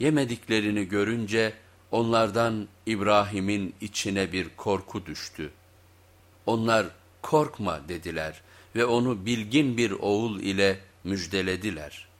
Yemediklerini görünce onlardan İbrahim'in içine bir korku düştü. Onlar korkma dediler ve onu bilgin bir oğul ile müjdelediler.''